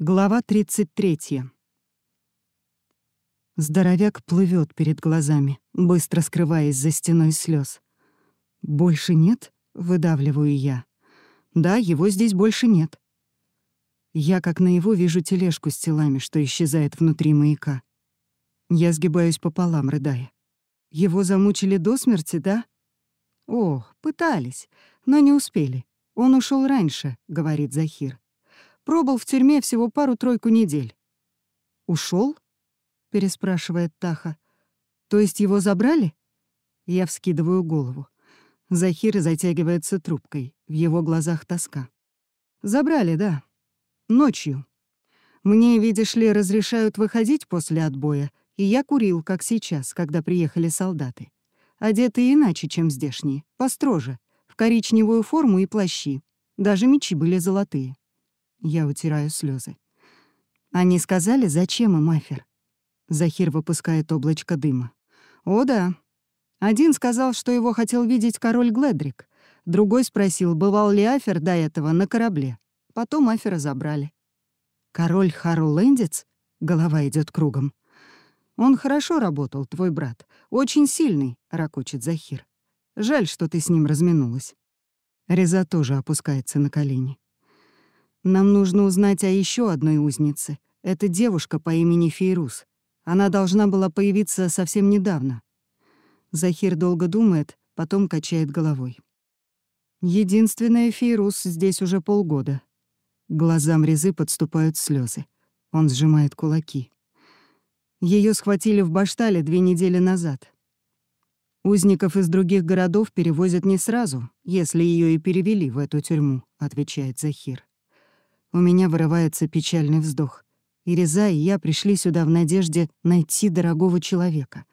Глава 33. Здоровяк плывет перед глазами, быстро скрываясь за стеной слез. «Больше нет?» — выдавливаю я. «Да, его здесь больше нет». Я как наяву вижу тележку с телами, что исчезает внутри маяка. Я сгибаюсь пополам, рыдая. «Его замучили до смерти, да?» «О, пытались, но не успели. Он ушел раньше», — говорит Захир. Пробыл в тюрьме всего пару-тройку недель. Ушел? переспрашивает Таха. То есть его забрали? Я вскидываю голову. Захир затягивается трубкой, в его глазах тоска. Забрали, да. Ночью. Мне, видишь ли, разрешают выходить после отбоя, и я курил, как сейчас, когда приехали солдаты. Одетые иначе, чем здешние, построже, в коричневую форму и плащи. Даже мечи были золотые. Я утираю слезы. Они сказали, зачем им Афер? Захир выпускает облачко дыма. О да. Один сказал, что его хотел видеть король Гледрик. Другой спросил, бывал ли Афер до этого на корабле. Потом Афера забрали. Король Харулендец? Голова идет кругом. Он хорошо работал, твой брат. Очень сильный, ракочет Захир. Жаль, что ты с ним разминулась. Реза тоже опускается на колени. Нам нужно узнать о еще одной узнице. Это девушка по имени Фейрус. Она должна была появиться совсем недавно. Захир долго думает, потом качает головой. Единственная Фейрус здесь уже полгода. Глазам Резы подступают слезы. Он сжимает кулаки. Ее схватили в Баштале две недели назад. Узников из других городов перевозят не сразу, если ее и перевели в эту тюрьму, отвечает Захир. У меня вырывается печальный вздох. И Реза, и я пришли сюда в надежде найти дорогого человека.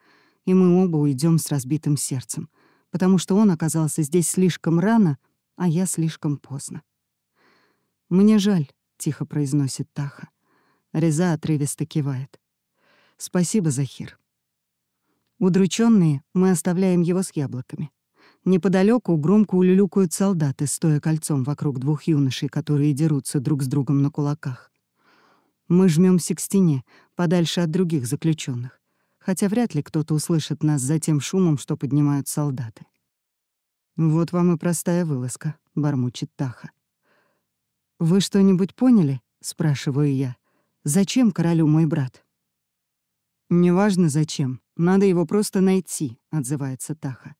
И мы оба уйдем с разбитым сердцем, потому что он оказался здесь слишком рано, а я слишком поздно. «Мне жаль», — тихо произносит Таха. Реза отрывисто кивает. «Спасибо, Захир». Удрученные, мы оставляем его с яблоками. Неподалеку громко улюлюкают солдаты, стоя кольцом вокруг двух юношей, которые дерутся друг с другом на кулаках. Мы жмемся к стене, подальше от других заключенных, хотя вряд ли кто-то услышит нас за тем шумом, что поднимают солдаты. «Вот вам и простая вылазка», — бормочет Таха. «Вы что-нибудь поняли?» — спрашиваю я. «Зачем королю мой брат?» «Неважно зачем, надо его просто найти», — отзывается Таха.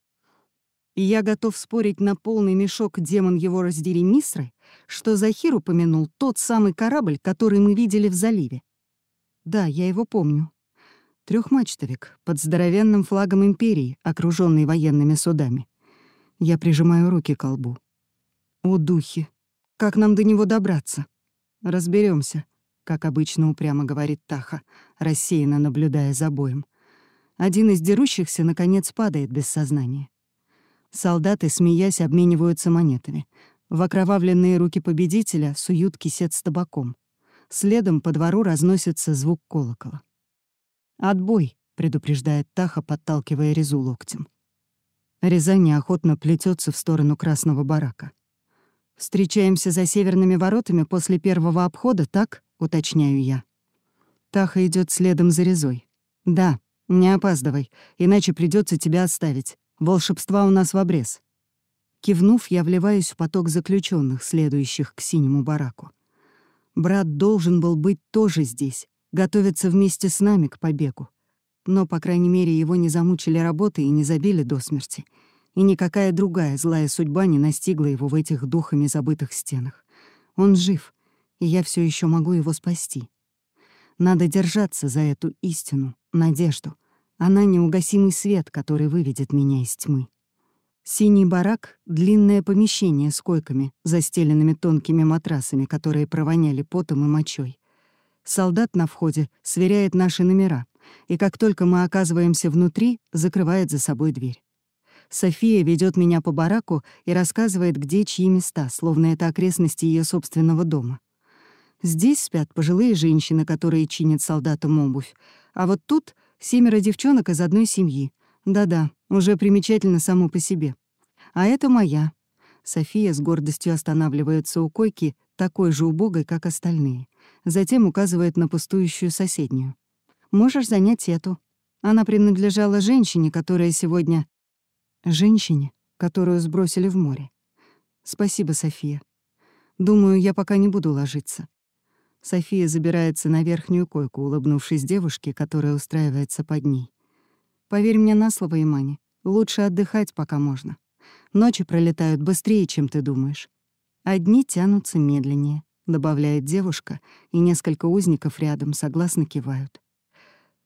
Я готов спорить на полный мешок демон его раздери Мисры, что Захир упомянул тот самый корабль, который мы видели в заливе. Да, я его помню. Трехмачтовик под здоровенным флагом империи, окруженный военными судами. Я прижимаю руки к колбу. О, духи! Как нам до него добраться? Разберемся, как обычно упрямо говорит Таха, рассеянно наблюдая за боем. Один из дерущихся, наконец, падает без сознания. Солдаты, смеясь, обмениваются монетами. В окровавленные руки победителя суют кисет с табаком. Следом по двору разносится звук колокола. «Отбой!» — предупреждает Таха, подталкивая Резу локтем. Реза неохотно плетется в сторону красного барака. «Встречаемся за северными воротами после первого обхода, так?» — уточняю я. Таха идет следом за Резой. «Да, не опаздывай, иначе придется тебя оставить. Волшебства у нас в обрез. Кивнув, я вливаюсь в поток заключенных, следующих к синему бараку. Брат должен был быть тоже здесь, готовиться вместе с нами к побегу. Но, по крайней мере, его не замучили работы и не забили до смерти. И никакая другая злая судьба не настигла его в этих духами забытых стенах. Он жив, и я все еще могу его спасти. Надо держаться за эту истину, надежду — она — неугасимый свет, который выведет меня из тьмы. Синий барак — длинное помещение с койками, застеленными тонкими матрасами, которые провоняли потом и мочой. Солдат на входе сверяет наши номера, и как только мы оказываемся внутри, закрывает за собой дверь. София ведет меня по бараку и рассказывает, где чьи места, словно это окрестности ее собственного дома. Здесь спят пожилые женщины, которые чинят солдатам обувь, а вот тут — Семеро девчонок из одной семьи. Да-да, уже примечательно само по себе. А это моя. София с гордостью останавливается у койки, такой же убогой, как остальные. Затем указывает на пустующую соседнюю. «Можешь занять эту». Она принадлежала женщине, которая сегодня... Женщине, которую сбросили в море. Спасибо, София. Думаю, я пока не буду ложиться. София забирается на верхнюю койку, улыбнувшись девушке, которая устраивается под ней. Поверь мне на слово, Имани, лучше отдыхать, пока можно. Ночи пролетают быстрее, чем ты думаешь. Одни тянутся медленнее, добавляет девушка, и несколько узников рядом согласно кивают.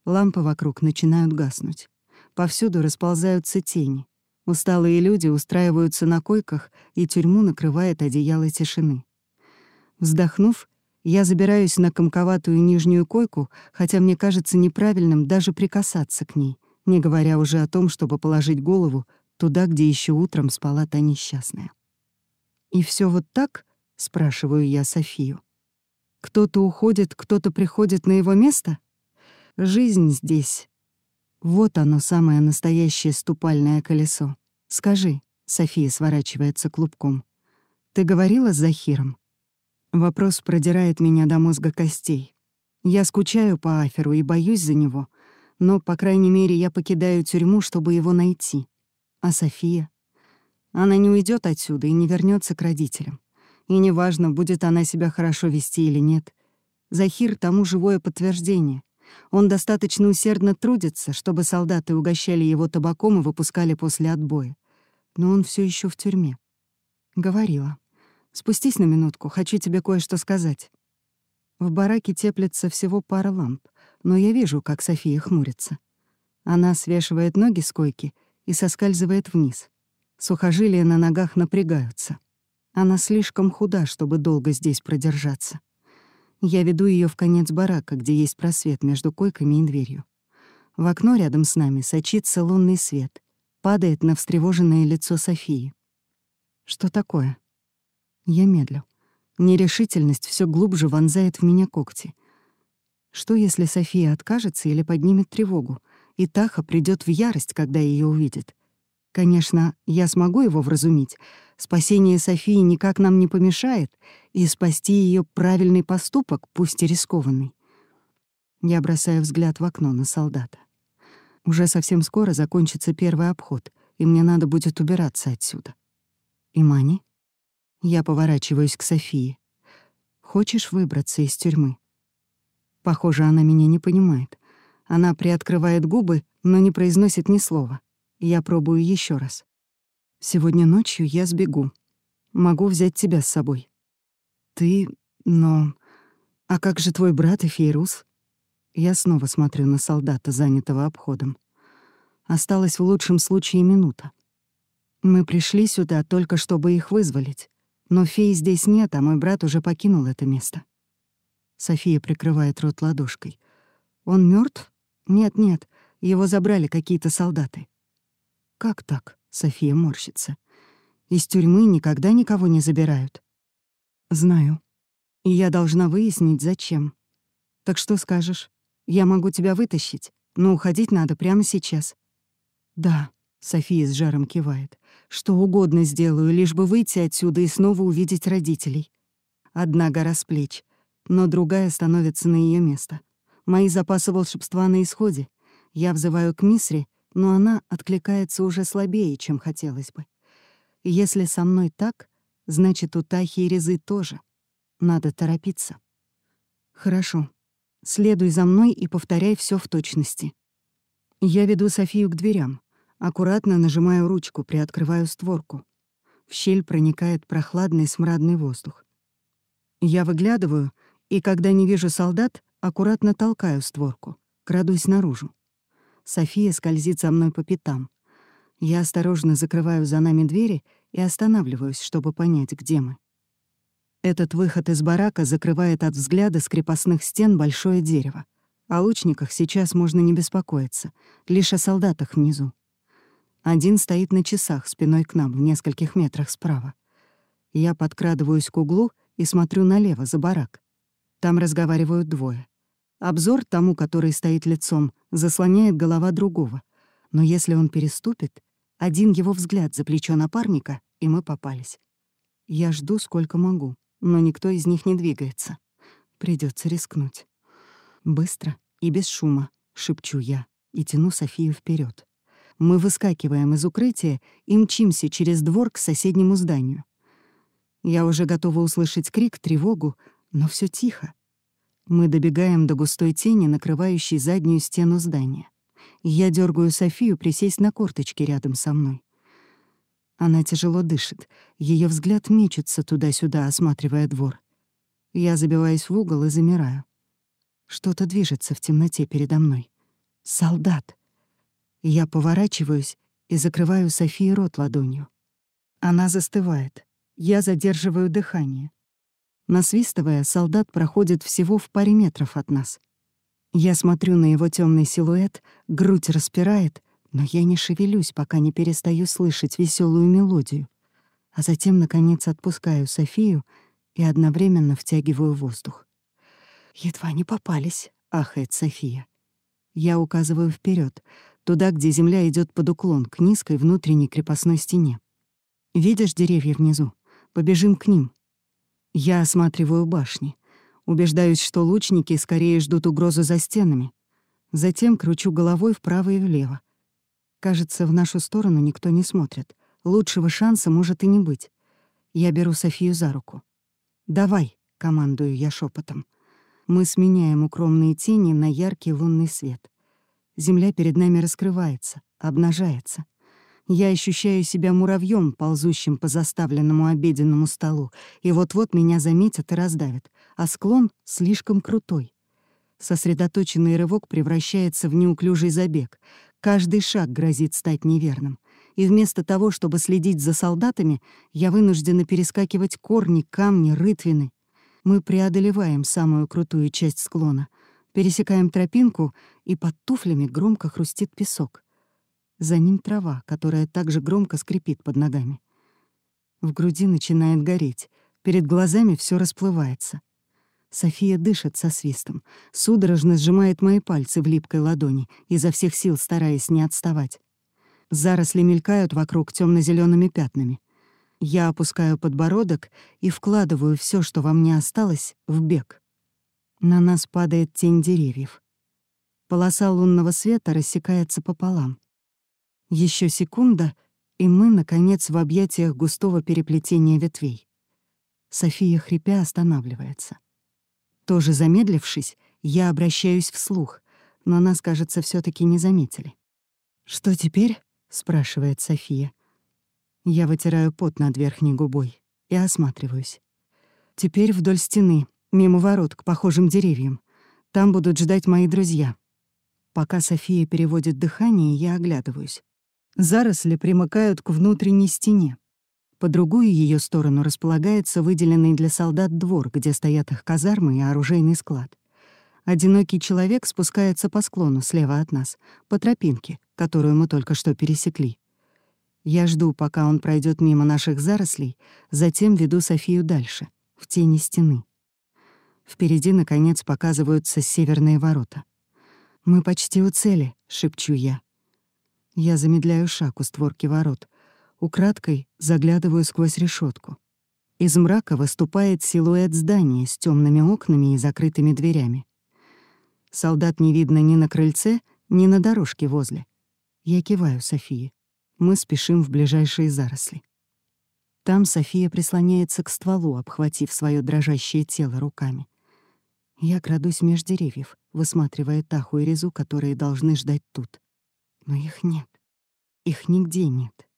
Лампы вокруг начинают гаснуть. Повсюду расползаются тени. Усталые люди устраиваются на койках, и тюрьму накрывает одеяло тишины. Вздохнув, я забираюсь на комковатую нижнюю койку, хотя мне кажется неправильным даже прикасаться к ней, не говоря уже о том, чтобы положить голову туда, где еще утром спала та несчастная. «И все вот так?» — спрашиваю я Софию. «Кто-то уходит, кто-то приходит на его место? Жизнь здесь. Вот оно, самое настоящее ступальное колесо. Скажи», — София сворачивается клубком, — «ты говорила с Захиром?» Вопрос продирает меня до мозга костей. Я скучаю по Аферу и боюсь за него, но, по крайней мере, я покидаю тюрьму, чтобы его найти. А София? Она не уйдет отсюда и не вернется к родителям. И неважно, будет она себя хорошо вести или нет. Захир тому живое подтверждение. Он достаточно усердно трудится, чтобы солдаты угощали его табаком и выпускали после отбоя. Но он все еще в тюрьме. Говорила. Спустись на минутку, хочу тебе кое-что сказать. В бараке теплится всего пара ламп, но я вижу, как София хмурится. Она свешивает ноги с койки и соскальзывает вниз. Сухожилия на ногах напрягаются. Она слишком худа, чтобы долго здесь продержаться. Я веду ее в конец барака, где есть просвет между койками и дверью. В окно рядом с нами сочится лунный свет, падает на встревоженное лицо Софии. Что такое? Я медлю. Нерешительность все глубже вонзает в меня когти. Что, если София откажется или поднимет тревогу, и Таха придет в ярость, когда ее увидит? Конечно, я смогу его вразумить. Спасение Софии никак нам не помешает, и спасти ее правильный поступок, пусть и рискованный. Я бросаю взгляд в окно на солдата. Уже совсем скоро закончится первый обход, и мне надо будет убираться отсюда. Имани? Я поворачиваюсь к Софии. «Хочешь выбраться из тюрьмы?» Похоже, она меня не понимает. Она приоткрывает губы, но не произносит ни слова. Я пробую еще раз. «Сегодня ночью я сбегу. Могу взять тебя с собой». «Ты... но... А как же твой брат и Фейрус?» Я снова смотрю на солдата, занятого обходом. Осталась в лучшем случае минута. Мы пришли сюда только чтобы их вызволить. Но феи здесь нет, а мой брат уже покинул это место. София прикрывает рот ладошкой. Он мертв? Нет, нет, его забрали какие-то солдаты. Как так? София морщится. Из тюрьмы никогда никого не забирают. Знаю. И я должна выяснить, зачем. Так что скажешь? Я могу тебя вытащить, но уходить надо прямо сейчас. Да, София с жаром кивает. «Что угодно сделаю, лишь бы выйти отсюда и снова увидеть родителей». Одна гора с плеч, но другая становится на ее место. Мои запасы волшебства на исходе. Я взываю к Мисре, но она откликается уже слабее, чем хотелось бы. Если со мной так, значит, у Тахи и Резы тоже. Надо торопиться. Хорошо. Следуй за мной и повторяй все в точности. Я веду Софию к дверям. Аккуратно нажимаю ручку, приоткрываю створку. В щель проникает прохладный смрадный воздух. Я выглядываю, и когда не вижу солдат, аккуратно толкаю створку, крадусь наружу. София скользит за мной по пятам. Я осторожно закрываю за нами двери и останавливаюсь, чтобы понять, где мы. Этот выход из барака закрывает от взгляда с крепостных стен большое дерево. О лучниках сейчас можно не беспокоиться, лишь о солдатах внизу. Один стоит на часах спиной к нам в нескольких метрах справа. Я подкрадываюсь к углу и смотрю налево, за барак. Там разговаривают двое. Обзор тому, который стоит лицом, заслоняет голова другого. Но если он переступит, один его взгляд за плечо напарника, и мы попались. Я жду, сколько могу, но никто из них не двигается. Придется рискнуть. Быстро и без шума, шепчу я и тяну Софию вперед. Мы выскакиваем из укрытия и мчимся через двор к соседнему зданию. Я уже готова услышать крик, тревогу, но все тихо. Мы добегаем до густой тени, накрывающей заднюю стену здания. Я дергаю Софию присесть на корточки рядом со мной. Она тяжело дышит, ее взгляд мечется туда-сюда, осматривая двор. Я забиваюсь в угол и замираю. Что-то движется в темноте передо мной. Солдат. Я поворачиваюсь и закрываю Софии рот ладонью. Она застывает. Я задерживаю дыхание. Насвистывая, солдат проходит всего в паре метров от нас. Я смотрю на его темный силуэт, грудь распирает, но я не шевелюсь, пока не перестаю слышать веселую мелодию, а затем, наконец, отпускаю Софию и одновременно втягиваю воздух. «Едва не попались», — ахает София. Я указываю вперед, туда, где земля идет под уклон, к низкой внутренней крепостной стене. «Видишь деревья внизу? Побежим к ним». Я осматриваю башни. Убеждаюсь, что лучники скорее ждут угрозу за стенами. Затем кручу головой вправо и влево. Кажется, в нашу сторону никто не смотрит. Лучшего шанса может и не быть. Я беру Софию за руку. «Давай», — командую я шепотом. Мы сменяем укромные тени на яркий лунный свет. Земля перед нами раскрывается, обнажается. Я ощущаю себя муравьем, ползущим по заставленному обеденному столу, и вот-вот меня заметят и раздавят, а склон слишком крутой. Сосредоточенный рывок превращается в неуклюжий забег. Каждый шаг грозит стать неверным. И вместо того, чтобы следить за солдатами, я вынуждена перескакивать корни, камни, рытвины. Мы преодолеваем самую крутую часть склона, пересекаем тропинку, и под туфлями громко хрустит песок. За ним трава, которая также громко скрипит под ногами. В груди начинает гореть, перед глазами все расплывается. София дышит со свистом, судорожно сжимает мои пальцы в липкой ладони, изо всех сил стараясь не отставать. Заросли мелькают вокруг темно зелеными пятнами. Я опускаю подбородок и вкладываю все, что во мне осталось, в бег. На нас падает тень деревьев. Полоса лунного света рассекается пополам. Еще секунда, и мы, наконец, в объятиях густого переплетения ветвей. София, хрипя, останавливается. Тоже замедлившись, я обращаюсь вслух, но нас, кажется, все таки не заметили. «Что теперь?» — спрашивает София. Я вытираю пот над верхней губой и осматриваюсь. Теперь вдоль стены, мимо ворот, к похожим деревьям. Там будут ждать мои друзья. Пока София переводит дыхание, я оглядываюсь. Заросли примыкают к внутренней стене. По другую ее сторону располагается выделенный для солдат двор, где стоят их казармы и оружейный склад. Одинокий человек спускается по склону слева от нас, по тропинке, которую мы только что пересекли. Я жду, пока он пройдет мимо наших зарослей, затем веду Софию дальше, в тени стены. Впереди, наконец, показываются северные ворота. «Мы почти у цели», — шепчу я. Я замедляю шаг у створки ворот — Украдкой заглядываю сквозь решетку. Из мрака выступает силуэт здания с темными окнами и закрытыми дверями. Солдат не видно ни на крыльце, ни на дорожке возле. Я киваю Софии. Мы спешим в ближайшие заросли. Там София прислоняется к стволу, обхватив свое дрожащее тело руками. Я крадусь меж деревьев, высматривая Таху и Резу, которые должны ждать тут. Но их нет. Их нигде нет.